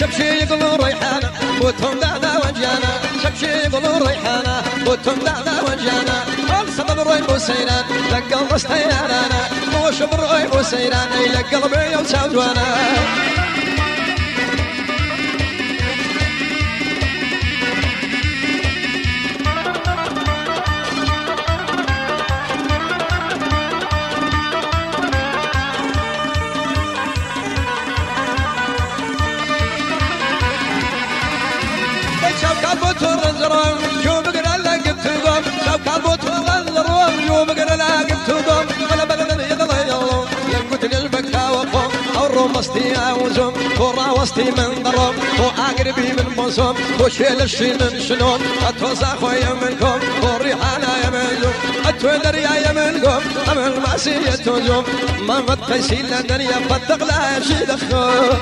سبشي يقولوا ريحانة موتهم دعنا وجانا سبشي يقولوا ريحانة موتهم دعنا وجانا السبب روي بوسيران لقل مستيرانا مو شبر روي بوسيران اي لقلبي يوسعد أو مستي اوزم كورا وستي من ضرب تو اقربي من بوسم تو شيل الشي من شنوم اتوسا خويا منكم والريحانة يا منكم اتولر يا منكم امل معسية توزم ما متقيسي لدنيا فتق لا شي دخل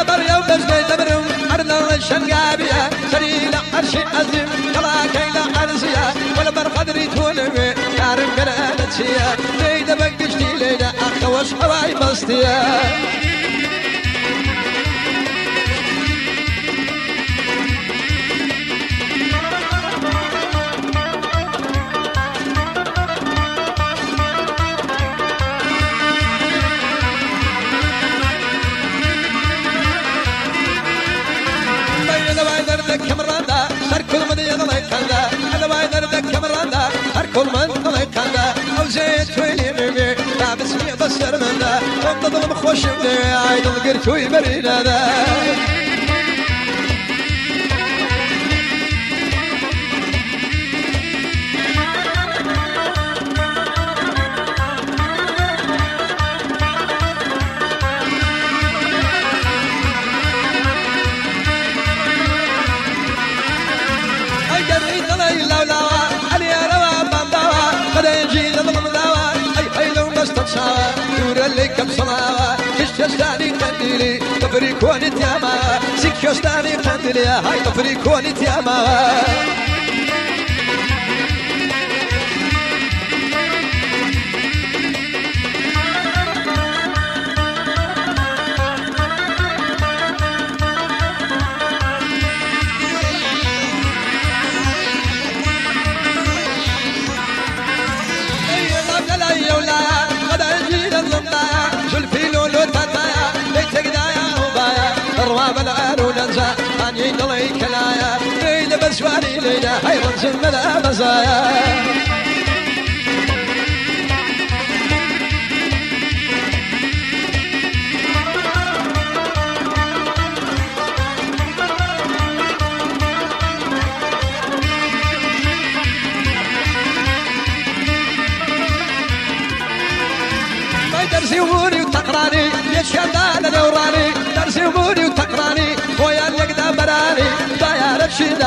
على بريا وبزني دبرم عرض الشنقايبيا سريلا عرشي عزم كلا كيلا عرسيا ولا برخدري تونمي كارم كرانتسيا ليدا بقشتي ليدا اخوش حواي بستيا وتظلم خوش بدي عيد القرت ويبرينا ذا الجريد Εσχοστάνε φτάντηλε, το βρήκωνε τιάμα. Εσχοστάνε φτάντηλε, το βρήκωνε τιάμα. صلاة كشتاني قنديلي تفريكون تياما سكشتاني قنديلي هاي ليلة حيرا زمنا مزايا. درسي وموري وتقراني يا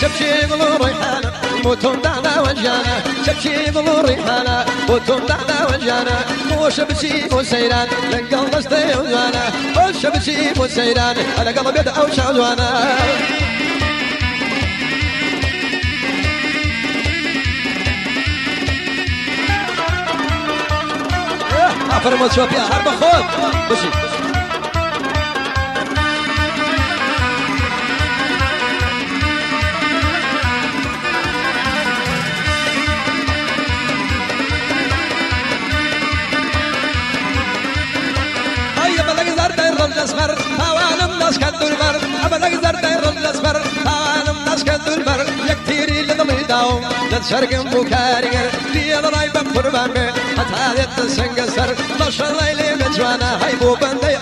سبشي يقولوا ريحانة موتهم دعنا وجانا سبشي يقولوا ريحانة موتهم دعنا وجانا مو شبشي مو سيران لنقل نستي وزوانا مو شبشي مو سيران على قلب يدعو شعوانا فرمت شوف يا حرب خود بشي. الاسمر هوانم ناس كدو البر ابدا قدر داير الاسمر هوانم ناس كدو البر يكتيري لضمي داوم جد شرق بوكاري دي أنا رايبا قربان حتى هذه السنقسر بشر ليلي مجوانا هاي بو بندي